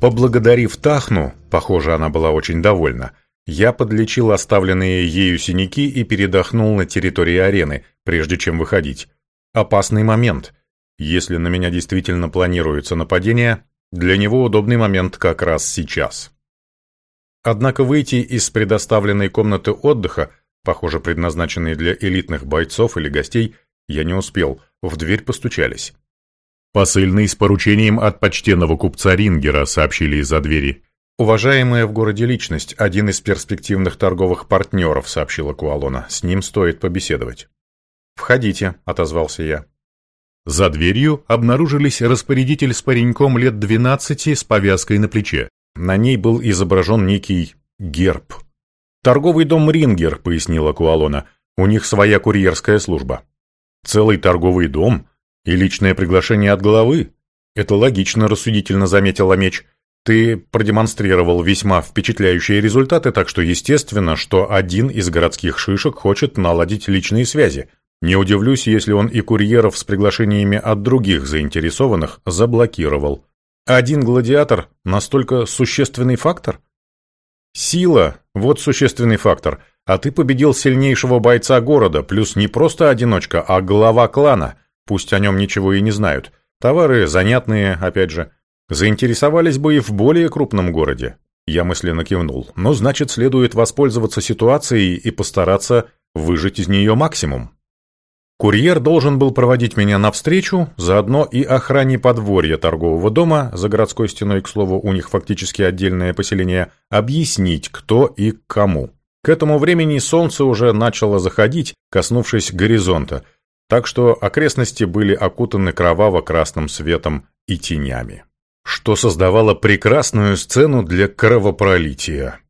Поблагодарив Тахну, похоже, она была очень довольна, я подлечил оставленные ею синяки и передохнул на территории арены, прежде чем выходить. Опасный момент. Если на меня действительно планируется нападение, для него удобный момент как раз сейчас. Однако выйти из предоставленной комнаты отдыха, похоже, предназначенной для элитных бойцов или гостей, я не успел, в дверь постучались. «Посыльный с поручением от почтенного купца Рингера», сообщили из-за двери. «Уважаемая в городе личность, один из перспективных торговых партнеров», — сообщила Куалона. «С ним стоит побеседовать». «Входите», — отозвался я. За дверью обнаружились распорядитель с пареньком лет двенадцати с повязкой на плече. На ней был изображен некий герб. «Торговый дом Рингер», — пояснила Куалона. «У них своя курьерская служба». «Целый торговый дом? И личное приглашение от главы?» «Это логично», — рассудительно заметила меч. Ты продемонстрировал весьма впечатляющие результаты, так что естественно, что один из городских шишек хочет наладить личные связи. Не удивлюсь, если он и курьеров с приглашениями от других заинтересованных заблокировал. Один гладиатор – настолько существенный фактор? Сила – вот существенный фактор. А ты победил сильнейшего бойца города, плюс не просто одиночка, а глава клана. Пусть о нем ничего и не знают. Товары занятные, опять же. Заинтересовались бы и в более крупном городе. Я мысленно кивнул. Но значит, следует воспользоваться ситуацией и постараться выжать из нее максимум. Курьер должен был проводить меня навстречу, заодно и охране подворья торгового дома, за городской стеной, к слову, у них фактически отдельное поселение, объяснить, кто и кому. К этому времени солнце уже начало заходить, коснувшись горизонта, так что окрестности были окутаны кроваво-красным светом и тенями что создавало прекрасную сцену для кровопролития.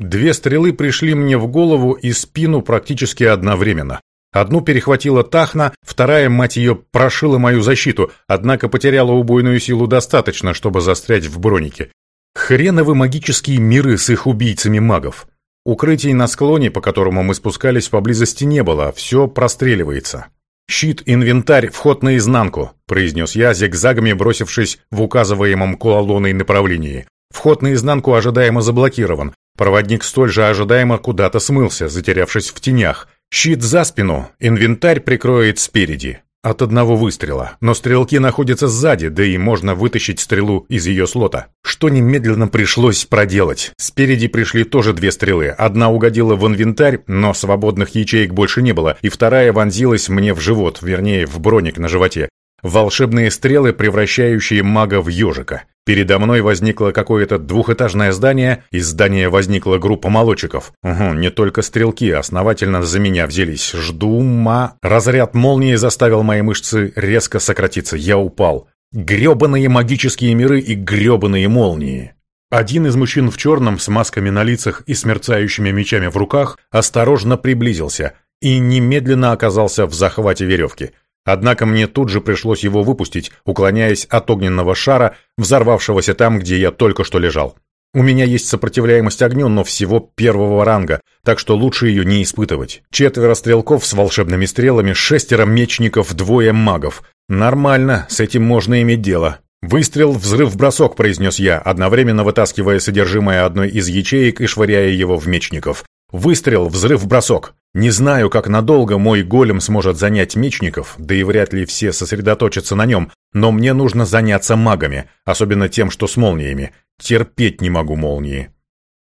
Две стрелы пришли мне в голову и спину практически одновременно. Одну перехватила Тахна, вторая, мать ее, прошила мою защиту, однако потеряла убойную силу достаточно, чтобы застрять в бронике. Хреновы магические миры с их убийцами магов. Укрытий на склоне, по которому мы спускались, поблизости не было, все простреливается. «Щит, инвентарь, вход наизнанку», — произнес я, зигзагами бросившись в указываемом куалоной направлении. Вход наизнанку ожидаемо заблокирован. Проводник столь же ожидаемо куда-то смылся, затерявшись в тенях. Щит за спину, инвентарь прикроет спереди. От одного выстрела, но стрелки находятся сзади, да и можно вытащить стрелу из ее слота. Что немедленно пришлось проделать. Спереди пришли тоже две стрелы. Одна угодила в инвентарь, но свободных ячеек больше не было, и вторая вонзилась мне в живот, вернее, в броник на животе. Волшебные стрелы, превращающие мага в ежика. Передо мной возникло какое-то двухэтажное здание, из здания возникла группа молодчиков. Угу, не только стрелки основательно за меня взялись. Жду ма... Разряд молнии заставил мои мышцы резко сократиться. Я упал. Гребаные магические миры и гребаные молнии. Один из мужчин в черном с масками на лицах и смерцающими мечами в руках осторожно приблизился и немедленно оказался в захвате веревки. Однако мне тут же пришлось его выпустить, уклоняясь от огненного шара, взорвавшегося там, где я только что лежал. У меня есть сопротивляемость огню, но всего первого ранга, так что лучше ее не испытывать. Четверо стрелков с волшебными стрелами, шестеро мечников, двое магов. Нормально, с этим можно иметь дело. «Выстрел, взрыв, бросок», — произнес я, одновременно вытаскивая содержимое одной из ячеек и швыряя его в мечников. Выстрел, взрыв, бросок. Не знаю, как надолго мой голем сможет занять мечников, да и вряд ли все сосредоточатся на нем, но мне нужно заняться магами, особенно тем, что с молниями. Терпеть не могу молнии.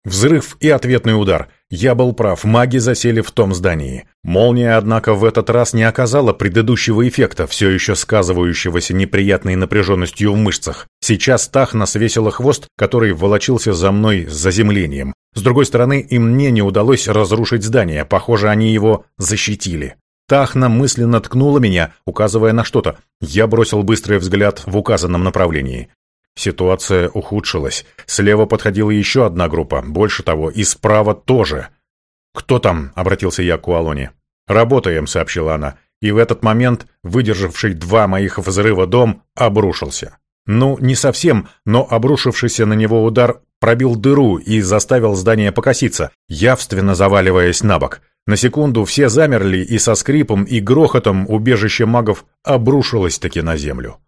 Взрыв и ответный удар. Я был прав, маги засели в том здании. Молния, однако, в этот раз не оказала предыдущего эффекта, все еще сказывающегося неприятной напряженностью в мышцах. Сейчас Тахна свесила хвост, который волочился за мной с заземлением. С другой стороны, и мне не удалось разрушить здание, похоже, они его защитили. Тахна мысленно ткнула меня, указывая на что-то. Я бросил быстрый взгляд в указанном направлении. Ситуация ухудшилась. Слева подходила еще одна группа, больше того, и справа тоже. «Кто там?» — обратился я к Куалоне. «Работаем», — сообщила она. И в этот момент, выдержавший два моих взрыва дом, обрушился. Ну, не совсем, но обрушившийся на него удар пробил дыру и заставил здание покоситься, явственно заваливаясь на бок. На секунду все замерли, и со скрипом и грохотом убежище магов обрушилось таки на землю.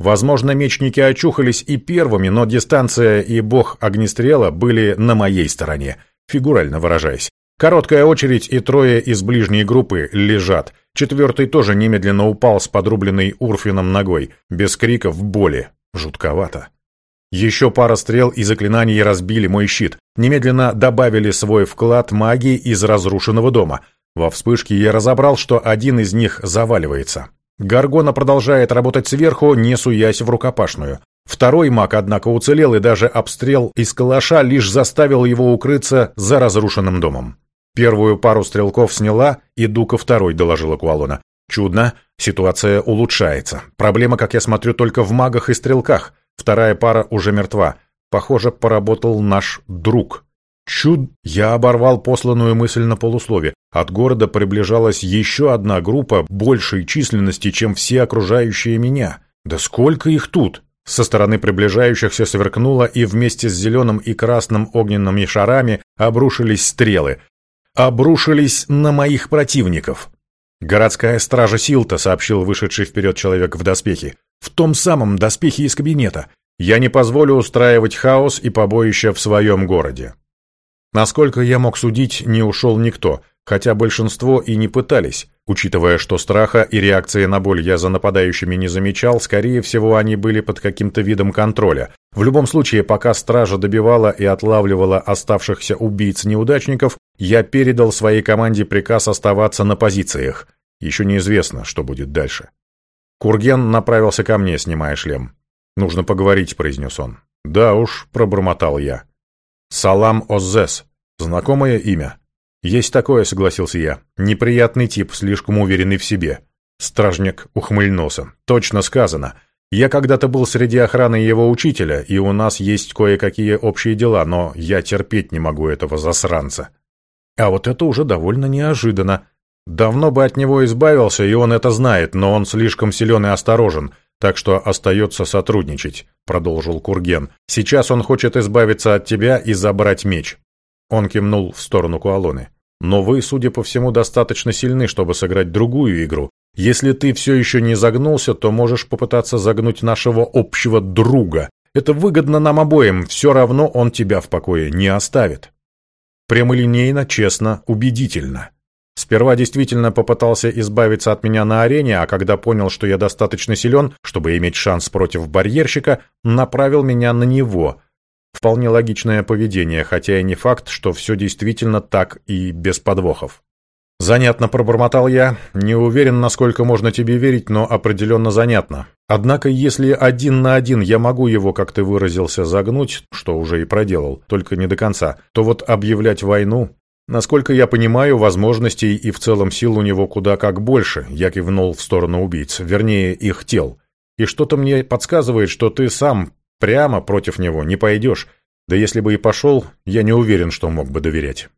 Возможно, мечники очухались и первыми, но дистанция и бог огнестрела были на моей стороне, фигурально выражаясь. Короткая очередь и трое из ближней группы лежат. Четвертый тоже немедленно упал с подрубленной Урфином ногой, без криков боли. Жутковато. Еще пара стрел и заклинаний разбили мой щит. Немедленно добавили свой вклад магии из разрушенного дома. Во вспышке я разобрал, что один из них заваливается. Гаргона продолжает работать сверху, не суясь в рукопашную. Второй маг, однако, уцелел, и даже обстрел из калаша лишь заставил его укрыться за разрушенным домом. Первую пару стрелков сняла, иду ко второй, доложила Куалона. Чудно, ситуация улучшается. Проблема, как я смотрю, только в магах и стрелках. Вторая пара уже мертва. Похоже, поработал наш друг. Чуд... Я оборвал посланную мысль на полуслове. От города приближалась еще одна группа большей численности, чем все окружающие меня. Да сколько их тут? Со стороны приближающихся сверкнуло, и вместе с зеленым и красным огненными шарами обрушились стрелы. Обрушились на моих противников. «Городская стража Силта», — сообщил вышедший вперед человек в доспехе. В том самом доспехе из кабинета. Я не позволю устраивать хаос и побоище в своем городе. Насколько я мог судить, не ушел никто, хотя большинство и не пытались. Учитывая, что страха и реакции на боль я за нападающими не замечал, скорее всего, они были под каким-то видом контроля. В любом случае, пока стража добивала и отлавливала оставшихся убийц-неудачников, я передал своей команде приказ оставаться на позициях. Еще неизвестно, что будет дальше. Курген направился ко мне, снимая шлем. «Нужно поговорить», — произнес он. «Да уж», — пробормотал я. «Салам Оззес. Знакомое имя?» «Есть такое», — согласился я. «Неприятный тип, слишком уверенный в себе». Стражник ухмыльнулся. «Точно сказано. Я когда-то был среди охраны его учителя, и у нас есть кое-какие общие дела, но я терпеть не могу этого засранца». А вот это уже довольно неожиданно. Давно бы от него избавился, и он это знает, но он слишком силен и осторожен, так что остается сотрудничать», — продолжил Курген. «Сейчас он хочет избавиться от тебя и забрать меч». Он кивнул в сторону Куалоны. «Но вы, судя по всему, достаточно сильны, чтобы сыграть другую игру. Если ты все еще не загнулся, то можешь попытаться загнуть нашего общего друга. Это выгодно нам обоим, все равно он тебя в покое не оставит». Прямолинейно, честно, убедительно. Сперва действительно попытался избавиться от меня на арене, а когда понял, что я достаточно силен, чтобы иметь шанс против барьерщика, направил меня на него. Вполне логичное поведение, хотя и не факт, что все действительно так и без подвохов. «Занятно», — пробормотал я. «Не уверен, насколько можно тебе верить, но определенно занятно. Однако, если один на один я могу его, как ты выразился, загнуть, что уже и проделал, только не до конца, то вот объявлять войну Насколько я понимаю, возможностей и в целом сил у него куда как больше, я кивнул в сторону убийц, вернее, их тел. И что-то мне подсказывает, что ты сам прямо против него не пойдешь. Да если бы и пошел, я не уверен, что мог бы доверять.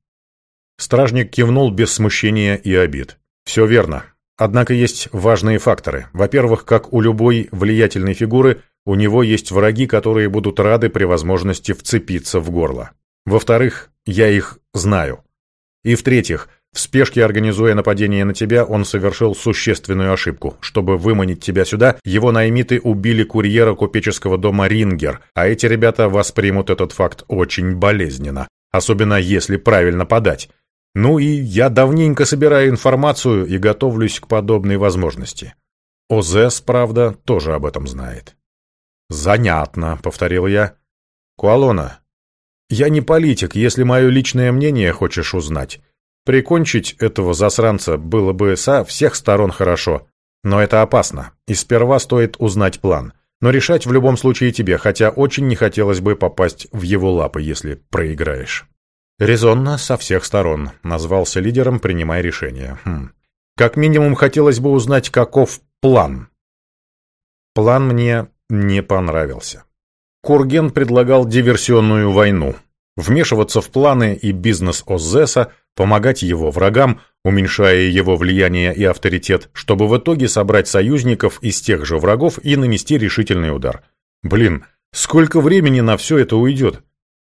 Стражник кивнул без смущения и обид. Все верно. Однако есть важные факторы. Во-первых, как у любой влиятельной фигуры, у него есть враги, которые будут рады при возможности вцепиться в горло. Во-вторых, я их знаю. И в-третьих, в спешке организуя нападение на тебя, он совершил существенную ошибку. Чтобы выманить тебя сюда, его наймиты убили курьера купеческого дома Рингер, а эти ребята воспримут этот факт очень болезненно, особенно если правильно подать. Ну и я давненько собираю информацию и готовлюсь к подобной возможности. ОЗЭС, правда, тоже об этом знает. «Занятно», — повторил я. «Куалона, я не политик, если мое личное мнение хочешь узнать. Прикончить этого засранца было бы со всех сторон хорошо. Но это опасно, и сперва стоит узнать план. Но решать в любом случае тебе, хотя очень не хотелось бы попасть в его лапы, если проиграешь. Резонно со всех сторон, назвался лидером, принимая решение. Хм. Как минимум хотелось бы узнать, каков план. План мне не понравился. Курген предлагал диверсионную войну. Вмешиваться в планы и бизнес Озеса, помогать его врагам, уменьшая его влияние и авторитет, чтобы в итоге собрать союзников из тех же врагов и нанести решительный удар. Блин, сколько времени на все это уйдет?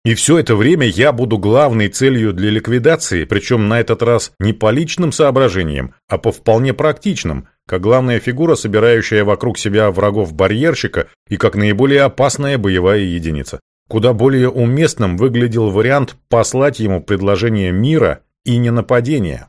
И все это время я буду главной целью для ликвидации, причем на этот раз не по личным соображениям, а по вполне практичным, как главная фигура, собирающая вокруг себя врагов барьерщика и как наиболее опасная боевая единица. Куда более уместным выглядел вариант послать ему предложение мира и не нападения.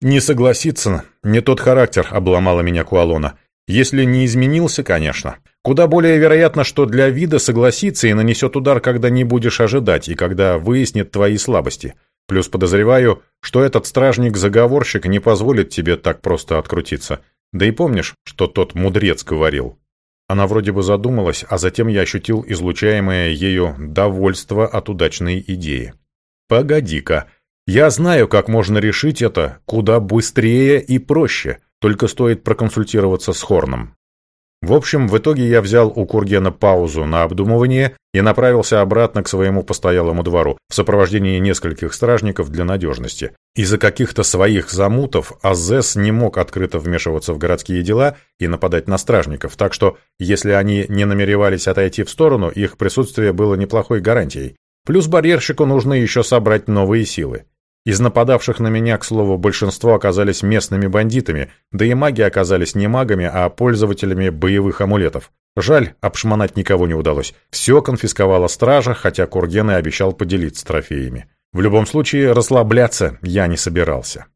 Не согласиться, не тот характер обломала меня Куалона. Если не изменился, конечно. Куда более вероятно, что для вида согласится и нанесет удар, когда не будешь ожидать и когда выяснит твои слабости. Плюс подозреваю, что этот стражник-заговорщик не позволит тебе так просто открутиться. Да и помнишь, что тот мудрец говорил? Она вроде бы задумалась, а затем я ощутил излучаемое ею довольство от удачной идеи. «Погоди-ка, я знаю, как можно решить это куда быстрее и проще, только стоит проконсультироваться с Хорном». В общем, в итоге я взял у Кургена паузу на обдумывание и направился обратно к своему постоялому двору в сопровождении нескольких стражников для надежности. Из-за каких-то своих замутов Азес не мог открыто вмешиваться в городские дела и нападать на стражников, так что, если они не намеревались отойти в сторону, их присутствие было неплохой гарантией. Плюс барьерщику нужно еще собрать новые силы. Из нападавших на меня, к слову, большинство оказались местными бандитами, да и маги оказались не магами, а пользователями боевых амулетов. Жаль, обшмонать никого не удалось. Все конфисковала стража, хотя Курген и обещал поделиться трофеями. В любом случае, расслабляться я не собирался.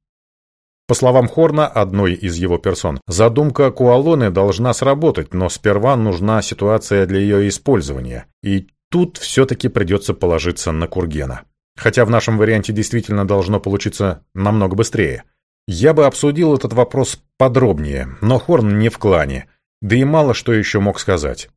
По словам Хорна, одной из его персон, задумка Куалоны должна сработать, но сперва нужна ситуация для ее использования. И тут все-таки придется положиться на Кургена. Хотя в нашем варианте действительно должно получиться намного быстрее. Я бы обсудил этот вопрос подробнее, но Хорн не в клане, да и мало что еще мог сказать.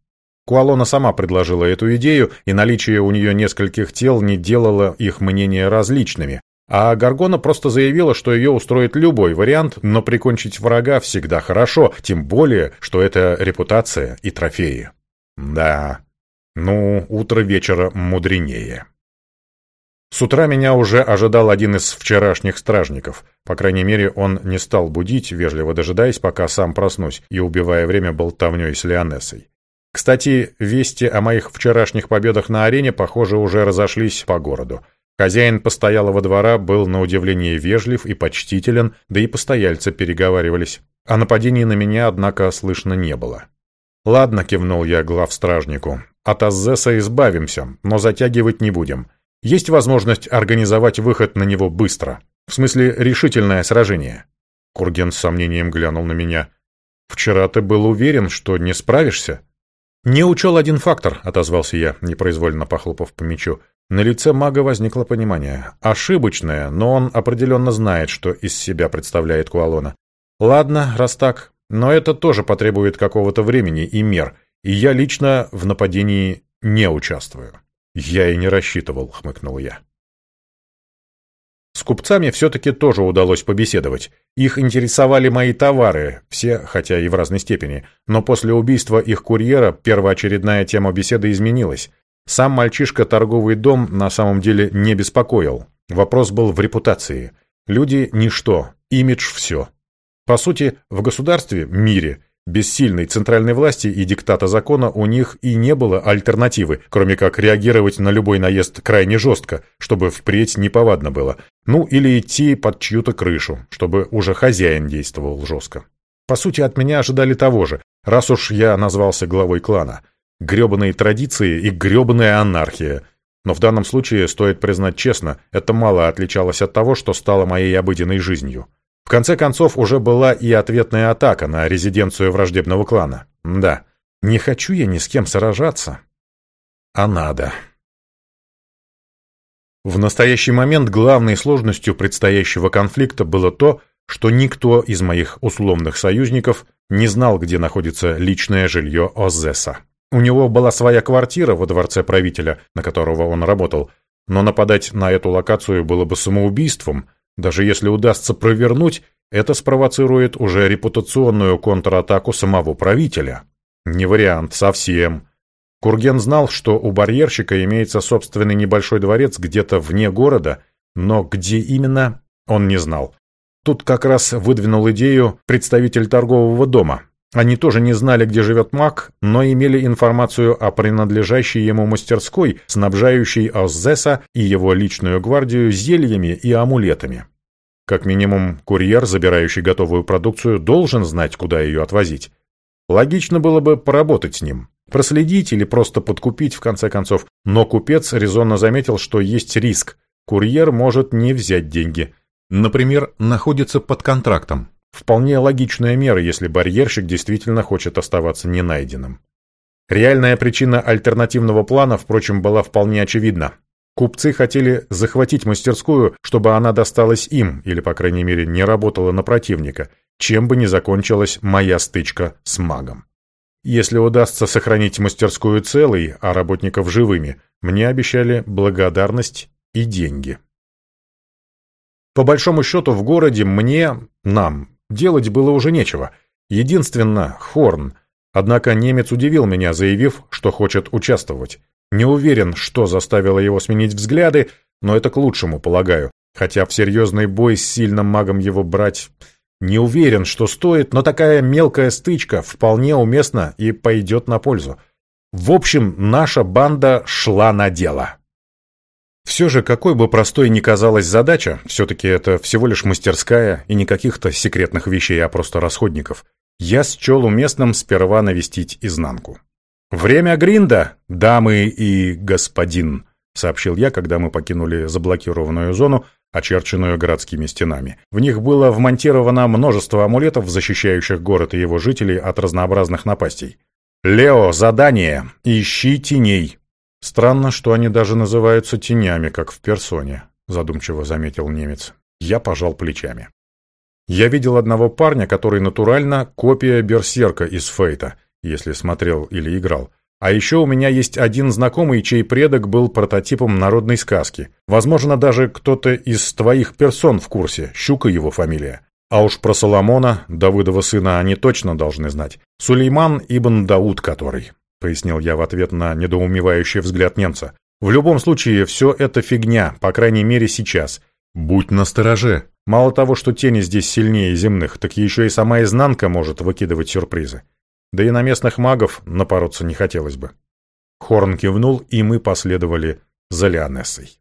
Куалона сама предложила эту идею, и наличие у нее нескольких тел не делало их мнения различными, а Гаргона просто заявила, что ее устроит любой вариант, но прикончить врага всегда хорошо, тем более, что это репутация и трофеи. Да, ну, утро вечера мудренее. С утра меня уже ожидал один из вчерашних стражников. По крайней мере, он не стал будить, вежливо дожидаясь, пока сам проснусь, и убивая время болтовней с Леонессой. Кстати, вести о моих вчерашних победах на арене, похоже, уже разошлись по городу. Хозяин постоялого двора был на удивление вежлив и почтителен, да и постояльцы переговаривались. О нападении на меня, однако, слышно не было. «Ладно», — кивнул я главстражнику, — «от Аззеса избавимся, но затягивать не будем». Есть возможность организовать выход на него быстро. В смысле, решительное сражение. Курген с сомнением глянул на меня. «Вчера ты был уверен, что не справишься?» «Не учел один фактор», — отозвался я, непроизвольно похлопав по мячу. На лице мага возникло понимание. Ошибочное, но он определенно знает, что из себя представляет Куалона. «Ладно, раз так, но это тоже потребует какого-то времени и мер, и я лично в нападении не участвую». «Я и не рассчитывал», — хмыкнул я. С купцами все-таки тоже удалось побеседовать. Их интересовали мои товары, все, хотя и в разной степени. Но после убийства их курьера первоочередная тема беседы изменилась. Сам мальчишка торговый дом на самом деле не беспокоил. Вопрос был в репутации. Люди – ничто, имидж – все. По сути, в государстве, мире, без сильной центральной власти и диктата закона у них и не было альтернативы, кроме как реагировать на любой наезд крайне жестко, чтобы впредь неповадно было. Ну, или идти под чью-то крышу, чтобы уже хозяин действовал жестко. По сути, от меня ожидали того же, раз уж я назвался главой клана. Гребаные традиции и гребаная анархия. Но в данном случае, стоит признать честно, это мало отличалось от того, что стало моей обыденной жизнью. В конце концов, уже была и ответная атака на резиденцию враждебного клана. Да, не хочу я ни с кем сражаться. А надо. В настоящий момент главной сложностью предстоящего конфликта было то, что никто из моих условных союзников не знал, где находится личное жилье Озеса. У него была своя квартира во дворце правителя, на которого он работал, но нападать на эту локацию было бы самоубийством, даже если удастся провернуть, это спровоцирует уже репутационную контратаку самого правителя. Не вариант, совсем. Курген знал, что у барьерщика имеется собственный небольшой дворец где-то вне города, но где именно, он не знал. Тут как раз выдвинул идею представитель торгового дома. Они тоже не знали, где живет маг, но имели информацию о принадлежащей ему мастерской, снабжающей Оззеса и его личную гвардию зельями и амулетами. Как минимум, курьер, забирающий готовую продукцию, должен знать, куда ее отвозить. Логично было бы поработать с ним, проследить или просто подкупить в конце концов, но купец резонно заметил, что есть риск. Курьер может не взять деньги. Например, находится под контрактом. Вполне логичная мера, если барьерщик действительно хочет оставаться ненайденным. Реальная причина альтернативного плана, впрочем, была вполне очевидна. Купцы хотели захватить мастерскую, чтобы она досталась им, или, по крайней мере, не работала на противника, чем бы ни закончилась моя стычка с магом. Если удастся сохранить мастерскую целой, а работников живыми, мне обещали благодарность и деньги. По большому счету в городе мне, нам, Делать было уже нечего. Единственно, Хорн. Однако немец удивил меня, заявив, что хочет участвовать. Не уверен, что заставило его сменить взгляды, но это к лучшему, полагаю. Хотя в серьезный бой с сильным магом его брать не уверен, что стоит, но такая мелкая стычка вполне уместна и пойдет на пользу. В общем, наша банда шла на дело. Все же, какой бы простой ни казалась задача, все-таки это всего лишь мастерская и не каких-то секретных вещей, а просто расходников, я счел уместным сперва навестить изнанку. «Время гринда, дамы и господин», — сообщил я, когда мы покинули заблокированную зону, очерченную городскими стенами. В них было вмонтировано множество амулетов, защищающих город и его жителей от разнообразных напастей. «Лео, задание! Ищи теней!» «Странно, что они даже называются тенями, как в персоне», — задумчиво заметил немец. Я пожал плечами. Я видел одного парня, который натурально копия берсерка из Фейта, если смотрел или играл. А еще у меня есть один знакомый, чей предок был прототипом народной сказки. Возможно, даже кто-то из твоих персон в курсе, Щука его фамилия. А уж про Соломона, Давыдова сына, они точно должны знать. Сулейман Ибн Дауд который пояснил я в ответ на недоумевающий взгляд немца. «В любом случае, все это фигня, по крайней мере сейчас. Будь настороже. Мало того, что тени здесь сильнее земных, так еще и сама изнанка может выкидывать сюрпризы. Да и на местных магов напороться не хотелось бы». Хорн кивнул, и мы последовали за Леонессой.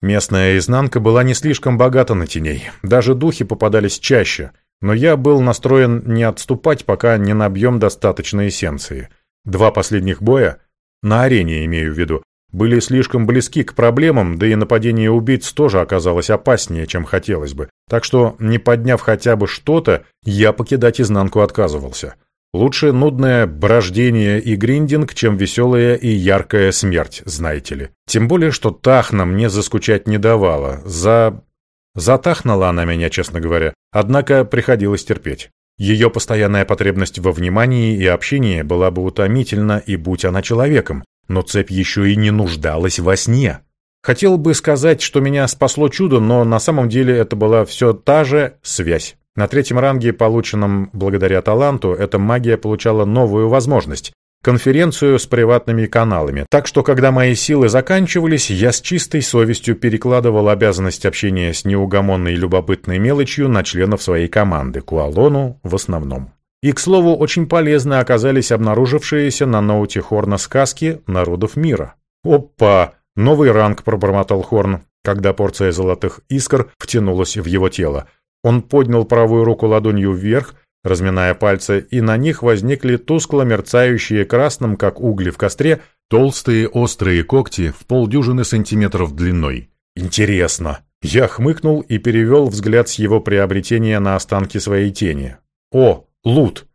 Местная изнанка была не слишком богата на теней, даже духи попадались чаще — но я был настроен не отступать, пока не набьем достаточно эссенции. Два последних боя, на арене имею в виду, были слишком близки к проблемам, да и нападение убийц тоже оказалось опаснее, чем хотелось бы. Так что, не подняв хотя бы что-то, я покидать изнанку отказывался. Лучше нудное брождение и гриндинг, чем веселая и яркая смерть, знаете ли. Тем более, что Тахна мне заскучать не давала. За Затахнула она меня, честно говоря, однако приходилось терпеть. Ее постоянная потребность во внимании и общении была бы утомительна, и будь она человеком, но цепь еще и не нуждалась во сне. Хотел бы сказать, что меня спасло чудо, но на самом деле это была все та же связь. На третьем ранге, полученном благодаря таланту, эта магия получала новую возможность конференцию с приватными каналами. Так что, когда мои силы заканчивались, я с чистой совестью перекладывал обязанность общения с неугомонной любопытной мелочью на членов своей команды, Куалону в основном. И, к слову, очень полезны оказались обнаружившиеся на ноуте Хорна сказки народов мира. «Опа! Новый ранг!» – пробормотал Хорн, когда порция золотых искр втянулась в его тело. Он поднял правую руку ладонью вверх – разминая пальцы, и на них возникли тускло мерцающие красным, как угли в костре, толстые острые когти в полдюжины сантиметров длиной. «Интересно!» Я хмыкнул и перевел взгляд с его приобретения на останки своей тени. «О, лут!»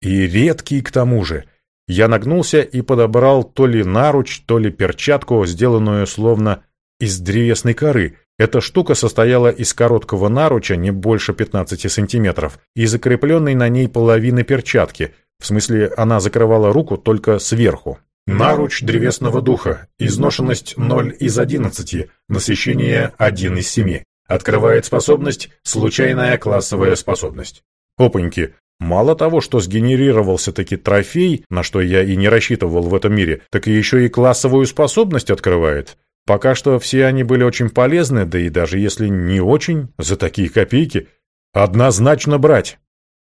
И редкий к тому же. Я нагнулся и подобрал то ли наруч, то ли перчатку, сделанную словно из древесной коры, эта штука состояла из короткого наруча, не больше 15 сантиметров, и закрепленной на ней половины перчатки, в смысле она закрывала руку только сверху. Наруч древесного духа. Изношенность 0 из 11. Насыщение 1 из 7. Открывает способность «Случайная классовая способность». Опаньки. Мало того, что сгенерировался таки трофей, на что я и не рассчитывал в этом мире, так и еще и классовую способность открывает. Пока что все они были очень полезны, да и даже если не очень, за такие копейки, однозначно брать.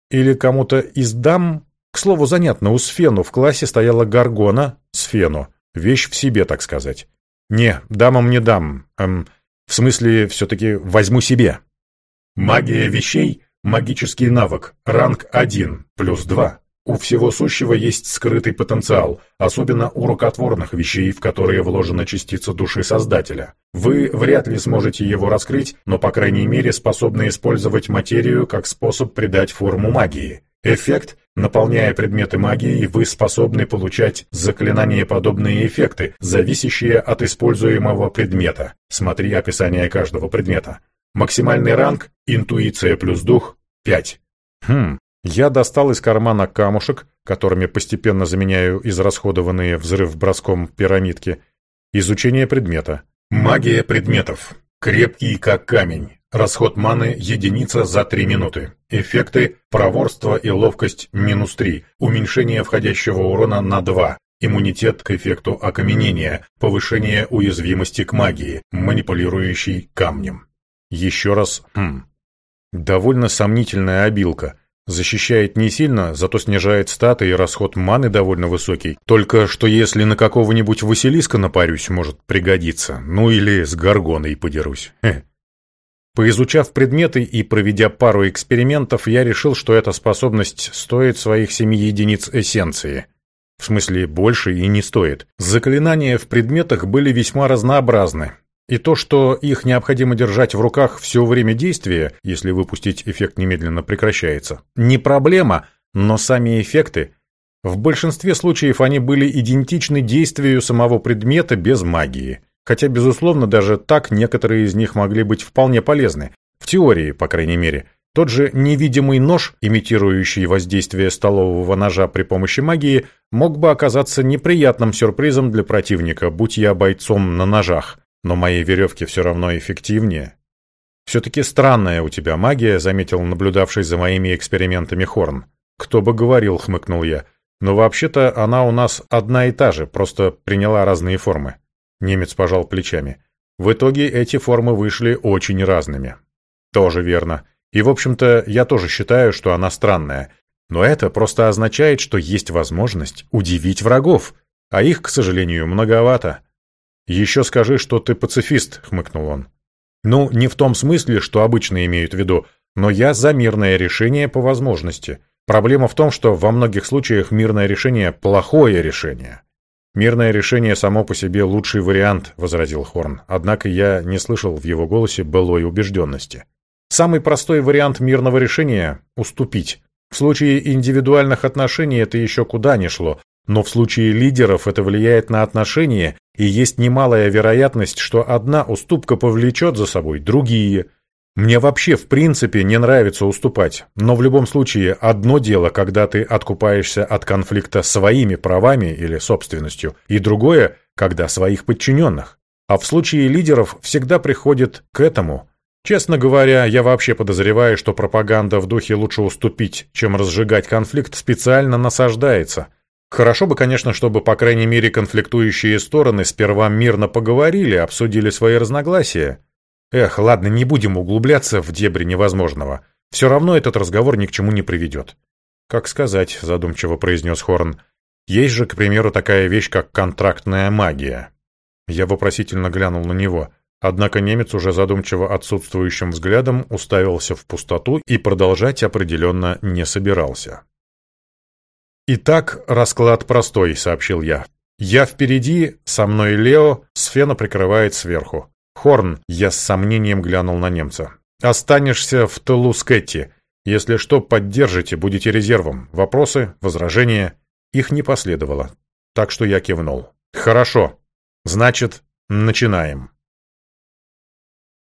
Или кому-то из дам? К слову, занятно, у Сфену в классе стояла Гаргона, Сфену, вещь в себе, так сказать. Не, дамам не дам, эм, в смысле, все-таки возьму себе. Магия вещей – магический навык, ранг 1, плюс 2. У всего сущего есть скрытый потенциал, особенно у рукотворных вещей, в которые вложена частица души Создателя. Вы вряд ли сможете его раскрыть, но по крайней мере способны использовать материю как способ придать форму магии. Эффект – наполняя предметы магией, вы способны получать заклинания подобные эффекты, зависящие от используемого предмета. Смотри описание каждого предмета. Максимальный ранг – интуиция плюс дух – 5. Хм, я достал из кармана камушек, которыми постепенно заменяю израсходованные взрыв-броском пирамидки. Изучение предмета. Магия предметов. Крепкий как камень. Расход маны – единица за 3 минуты. Эффекты – проворство и ловкость – минус 3. Уменьшение входящего урона на 2. Иммунитет к эффекту окаменения. Повышение уязвимости к магии, манипулирующей камнем. Еще раз, хм. Довольно сомнительная обилка. Защищает не сильно, зато снижает статы и расход маны довольно высокий. Только что если на какого-нибудь Василиска напарюсь, может пригодиться. Ну или с Гаргоной подерусь. Хе. Поизучав предметы и проведя пару экспериментов, я решил, что эта способность стоит своих семи единиц эссенции. В смысле, больше и не стоит. Заклинания в предметах были весьма разнообразны. И то, что их необходимо держать в руках все время действия, если выпустить эффект немедленно прекращается, не проблема, но сами эффекты... В большинстве случаев они были идентичны действию самого предмета без магии. Хотя, безусловно, даже так некоторые из них могли быть вполне полезны. В теории, по крайней мере. Тот же невидимый нож, имитирующий воздействие столового ножа при помощи магии, мог бы оказаться неприятным сюрпризом для противника, будь я бойцом на ножах. Но мои веревки все равно эффективнее. «Все-таки странная у тебя магия», — заметил наблюдавший за моими экспериментами Хорн. «Кто бы говорил», — хмыкнул я. «Но вообще-то она у нас одна и та же, просто приняла разные формы». Немец пожал плечами. «В итоге эти формы вышли очень разными». «Тоже верно. И, в общем-то, я тоже считаю, что она странная. Но это просто означает, что есть возможность удивить врагов, а их, к сожалению, многовато». «Еще скажи, что ты пацифист», — хмыкнул он. «Ну, не в том смысле, что обычно имеют в виду, но я за мирное решение по возможности. Проблема в том, что во многих случаях мирное решение – плохое решение». «Мирное решение само по себе лучший вариант», — возразил Хорн, однако я не слышал в его голосе былой убежденности. «Самый простой вариант мирного решения — уступить. В случае индивидуальных отношений это еще куда ни шло, но в случае лидеров это влияет на отношения, и есть немалая вероятность, что одна уступка повлечет за собой другие. Мне вообще в принципе не нравится уступать, но в любом случае одно дело, когда ты откупаешься от конфликта своими правами или собственностью, и другое, когда своих подчиненных. А в случае лидеров всегда приходит к этому. Честно говоря, я вообще подозреваю, что пропаганда в духе лучше уступить, чем разжигать конфликт, специально насаждается – Хорошо бы, конечно, чтобы, по крайней мере, конфликтующие стороны сперва мирно поговорили, обсудили свои разногласия. Эх, ладно, не будем углубляться в дебри невозможного. Все равно этот разговор ни к чему не приведет. Как сказать, задумчиво произнес Хорн. Есть же, к примеру, такая вещь, как контрактная магия. Я вопросительно глянул на него. Однако немец уже задумчиво отсутствующим взглядом уставился в пустоту и продолжать определенно не собирался. «Итак, расклад простой», — сообщил я. «Я впереди, со мной Лео, Сфена прикрывает сверху. Хорн», — я с сомнением глянул на немца. «Останешься в тылу с Кэти. Если что, поддержите, будете резервом. Вопросы, возражения?» Их не последовало. Так что я кивнул. «Хорошо. Значит, начинаем».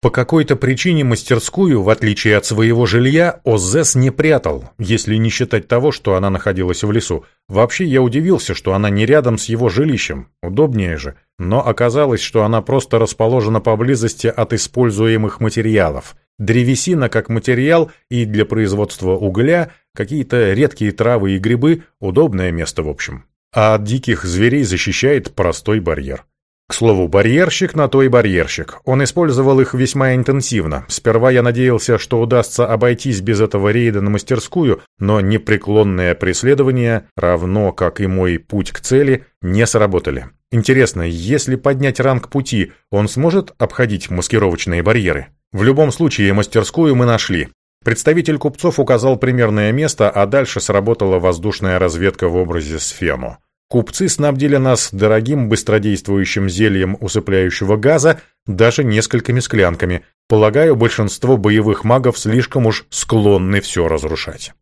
По какой-то причине мастерскую, в отличие от своего жилья, Озес не прятал, если не считать того, что она находилась в лесу. Вообще я удивился, что она не рядом с его жилищем, удобнее же. Но оказалось, что она просто расположена поблизости от используемых материалов. Древесина как материал и для производства угля, какие-то редкие травы и грибы – удобное место в общем. А от диких зверей защищает простой барьер. К слову, барьерщик на то и барьерщик. Он использовал их весьма интенсивно. Сперва я надеялся, что удастся обойтись без этого рейда на мастерскую, но непреклонное преследование, равно как и мой путь к цели, не сработали. Интересно, если поднять ранг пути, он сможет обходить маскировочные барьеры? В любом случае, мастерскую мы нашли. Представитель купцов указал примерное место, а дальше сработала воздушная разведка в образе Сфему. Купцы снабдили нас дорогим быстродействующим зельем усыпляющего газа, даже несколькими склянками. Полагаю, большинство боевых магов слишком уж склонны все разрушать.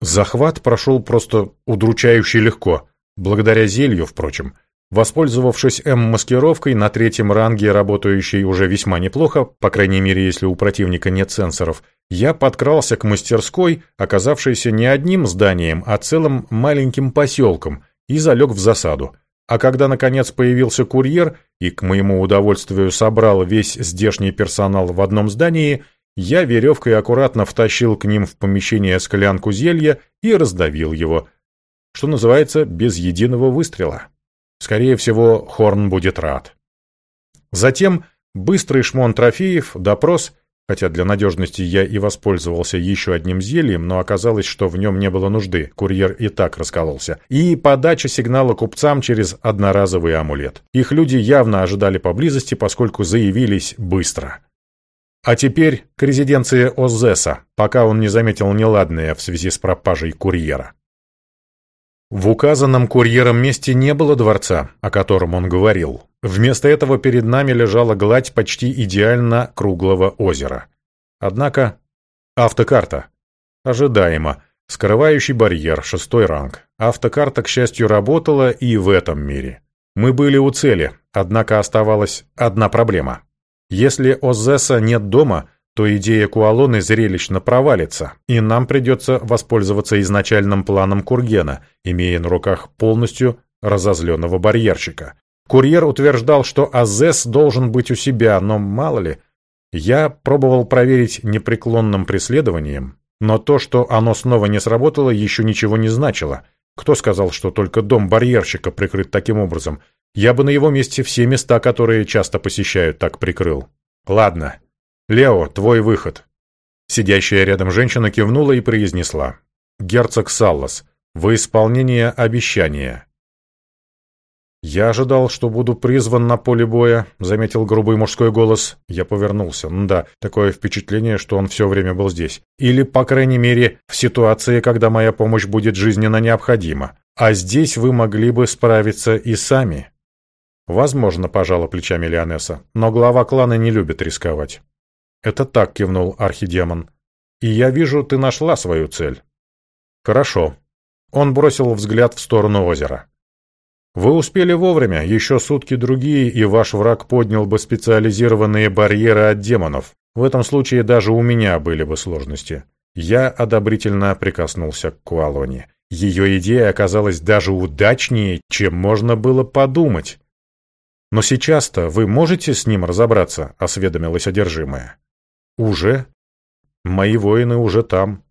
Захват прошел просто удручающе легко, благодаря зелью, впрочем. Воспользовавшись М-маскировкой на третьем ранге, работающей уже весьма неплохо, по крайней мере, если у противника нет сенсоров, я подкрался к мастерской, оказавшейся не одним зданием, а целым маленьким поселком, и залег в засаду. А когда, наконец, появился курьер и, к моему удовольствию, собрал весь здешний персонал в одном здании, я веревкой аккуратно втащил к ним в помещение склянку зелья и раздавил его, что называется, без единого выстрела. Скорее всего, Хорн будет рад. Затем быстрый шмон трофеев, допрос, хотя для надежности я и воспользовался еще одним зельем, но оказалось, что в нем не было нужды, курьер и так раскололся, и подача сигнала купцам через одноразовый амулет. Их люди явно ожидали поблизости, поскольку заявились быстро. А теперь к резиденции Озеса, пока он не заметил неладное в связи с пропажей курьера. В указанном курьером месте не было дворца, о котором он говорил. Вместо этого перед нами лежала гладь почти идеально круглого озера. Однако автокарта. Ожидаемо. Скрывающий барьер, шестой ранг. Автокарта, к счастью, работала и в этом мире. Мы были у цели, однако оставалась одна проблема. Если Озеса нет дома, то идея Куалоны зрелищно провалится, и нам придется воспользоваться изначальным планом Кургена, имея на руках полностью разозленного барьерщика. Курьер утверждал, что Азес должен быть у себя, но мало ли. Я пробовал проверить непреклонным преследованием, но то, что оно снова не сработало, еще ничего не значило. Кто сказал, что только дом барьерщика прикрыт таким образом? Я бы на его месте все места, которые часто посещают, так прикрыл. Ладно, «Лео, твой выход». Сидящая рядом женщина кивнула и произнесла. «Герцог Саллас, во исполнение обещания». «Я ожидал, что буду призван на поле боя», — заметил грубый мужской голос. Я повернулся. да, такое впечатление, что он все время был здесь. Или, по крайней мере, в ситуации, когда моя помощь будет жизненно необходима. А здесь вы могли бы справиться и сами. Возможно, пожала плечами Леонесса, но глава клана не любит рисковать. «Это так», — кивнул архидемон. «И я вижу, ты нашла свою цель». «Хорошо». Он бросил взгляд в сторону озера. «Вы успели вовремя, еще сутки другие, и ваш враг поднял бы специализированные барьеры от демонов. В этом случае даже у меня были бы сложности». Я одобрительно прикоснулся к Куалоне. Ее идея оказалась даже удачнее, чем можно было подумать. «Но сейчас-то вы можете с ним разобраться?» — осведомилась одержимая. Уже? Мои воины уже там.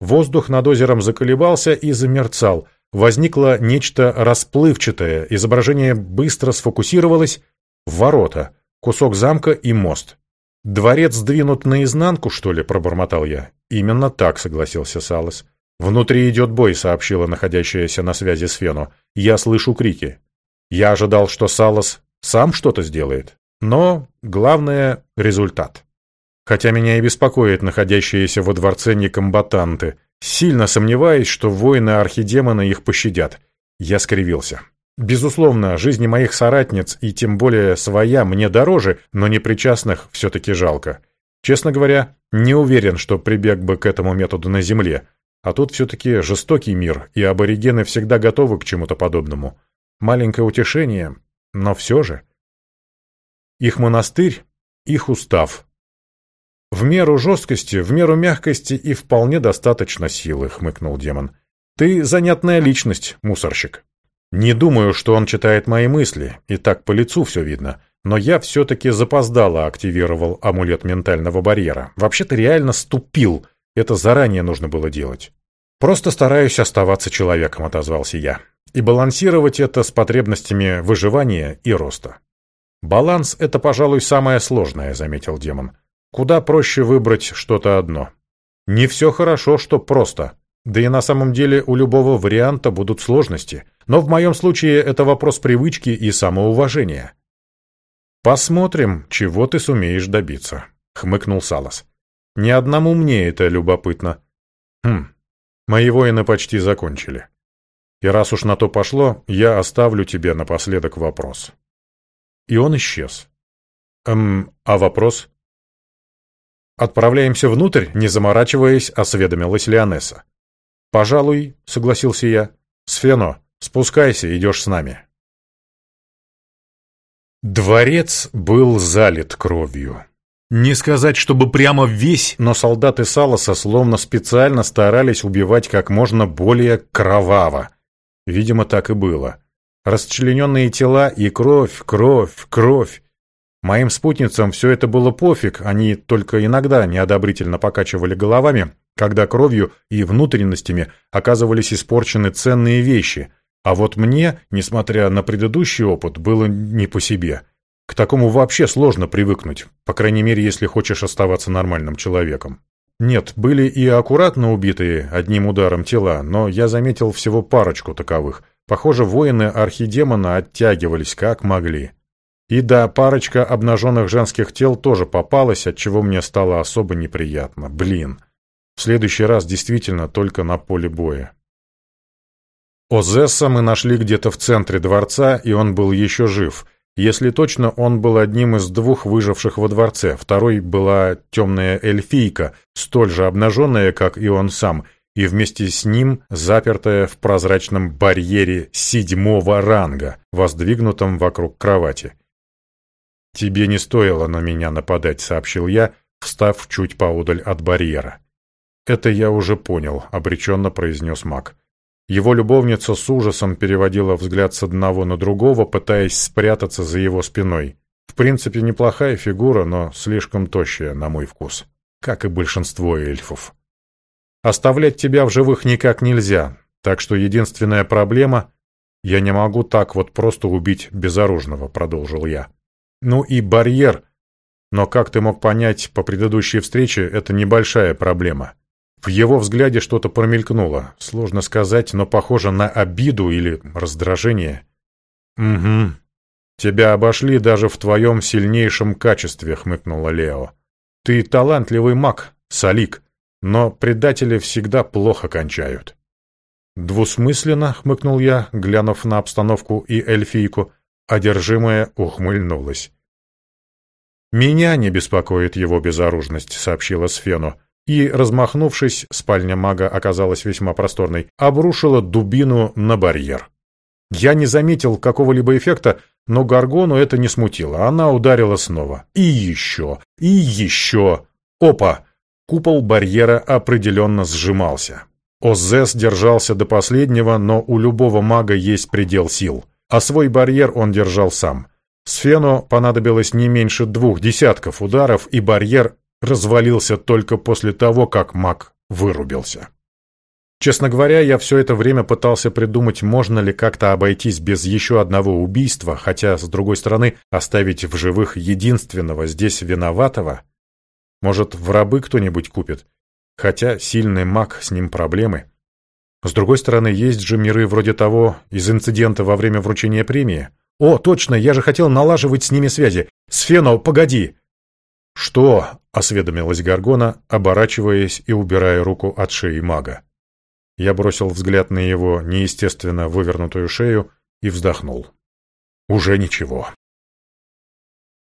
Воздух над озером заколебался и замерцал. Возникло нечто расплывчатое, изображение быстро сфокусировалось. Ворота, кусок замка и мост. «Дворец сдвинут наизнанку, что ли?» — пробормотал я. «Именно так», — согласился Салас. «Внутри идет бой», — сообщила находящаяся на связи Сфену. «Я слышу крики». Я ожидал, что Салас сам что-то сделает. Но главное — результат. Хотя меня и беспокоит находящиеся во дворце некомбатанты. Сильно сомневаюсь, что воины архидемона их пощадят. Я скривился. Безусловно, жизни моих соратниц и тем более своя мне дороже, но непричастных все-таки жалко. Честно говоря, не уверен, что прибег бы к этому методу на Земле. А тут все-таки жестокий мир, и аборигены всегда готовы к чему-то подобному. Маленькое утешение, но все же. Их монастырь, их устав, «В меру жесткости, в меру мягкости и вполне достаточно силы», — хмыкнул демон. «Ты занятная личность, мусорщик. Не думаю, что он читает мои мысли, и так по лицу все видно. Но я все-таки запоздало активировал амулет ментального барьера. Вообще-то реально ступил. Это заранее нужно было делать». «Просто стараюсь оставаться человеком», — отозвался я. и балансировать это с потребностями выживания и роста. «Баланс — это, пожалуй, самое сложное», — заметил демон. «Куда проще выбрать что-то одно. Не все хорошо, что просто. Да и на самом деле у любого варианта будут сложности. Но в моем случае это вопрос привычки и самоуважения». «Посмотрим, чего ты сумеешь добиться», — хмыкнул Салас. «Ни одному мне это любопытно». «Хм, мои воины почти закончили. И раз уж на то пошло, я оставлю тебе напоследок вопрос». И он исчез. «Эм, а вопрос?» «Отправляемся внутрь, не заморачиваясь», — осведомилась Леонесса. «Пожалуй», — согласился я. «Сфено, спускайся, идешь с нами». Дворец был залит кровью. Не сказать, чтобы прямо весь, но солдаты Саласа словно специально старались убивать как можно более кроваво. Видимо, так и было. Расчлененные тела и кровь, кровь, кровь. Моим спутницам все это было пофиг, они только иногда неодобрительно покачивали головами, когда кровью и внутренностями оказывались испорчены ценные вещи, а вот мне, несмотря на предыдущий опыт, было не по себе. К такому вообще сложно привыкнуть, по крайней мере, если хочешь оставаться нормальным человеком. Нет, были и аккуратно убитые одним ударом тела, но я заметил всего парочку таковых. Похоже, воины архидемона оттягивались как могли. И да, парочка обнаженных женских тел тоже попалась, от чего мне стало особо неприятно. Блин. В следующий раз действительно только на поле боя. Озесса мы нашли где-то в центре дворца, и он был еще жив. Если точно, он был одним из двух выживших во дворце. Второй была темная эльфийка, столь же обнаженная, как и он сам, и вместе с ним запертая в прозрачном барьере седьмого ранга, воздвигнутом вокруг кровати. «Тебе не стоило на меня нападать», — сообщил я, встав чуть поодаль от барьера. «Это я уже понял», — обреченно произнес маг. Его любовница с ужасом переводила взгляд с одного на другого, пытаясь спрятаться за его спиной. В принципе, неплохая фигура, но слишком тощая, на мой вкус. Как и большинство эльфов. Оставлять тебя в живых никак нельзя, так что единственная проблема — я не могу так вот просто убить безоружного, продолжил я. Ну и барьер. Но, как ты мог понять по предыдущей встрече, это небольшая проблема. В его взгляде что-то промелькнуло. Сложно сказать, но похоже на обиду или раздражение. «Угу. Тебя обошли даже в твоем сильнейшем качестве», — хмыкнула Лео. «Ты талантливый маг, Салик, но предатели всегда плохо кончают». «Двусмысленно», — хмыкнул я, глянув на обстановку и эльфийку, одержимая ухмыльнулась. «Меня не беспокоит его безоружность», — сообщила Сфену и, размахнувшись, спальня мага оказалась весьма просторной, обрушила дубину на барьер. Я не заметил какого-либо эффекта, но Гаргону это не смутило. Она ударила снова. И еще, и еще. Опа! Купол барьера определенно сжимался. Озес держался до последнего, но у любого мага есть предел сил. А свой барьер он держал сам. Сфену понадобилось не меньше двух десятков ударов, и барьер развалился только после того, как маг вырубился. Честно говоря, я все это время пытался придумать, можно ли как-то обойтись без еще одного убийства, хотя, с другой стороны, оставить в живых единственного здесь виноватого. Может, в рабы кто-нибудь купит? Хотя сильный маг, с ним проблемы. С другой стороны, есть же миры вроде того из инцидента во время вручения премии. О, точно, я же хотел налаживать с ними связи. Сфено, погоди! Что? — осведомилась Гаргона, оборачиваясь и убирая руку от шеи мага. Я бросил взгляд на его неестественно вывернутую шею и вздохнул. «Уже ничего».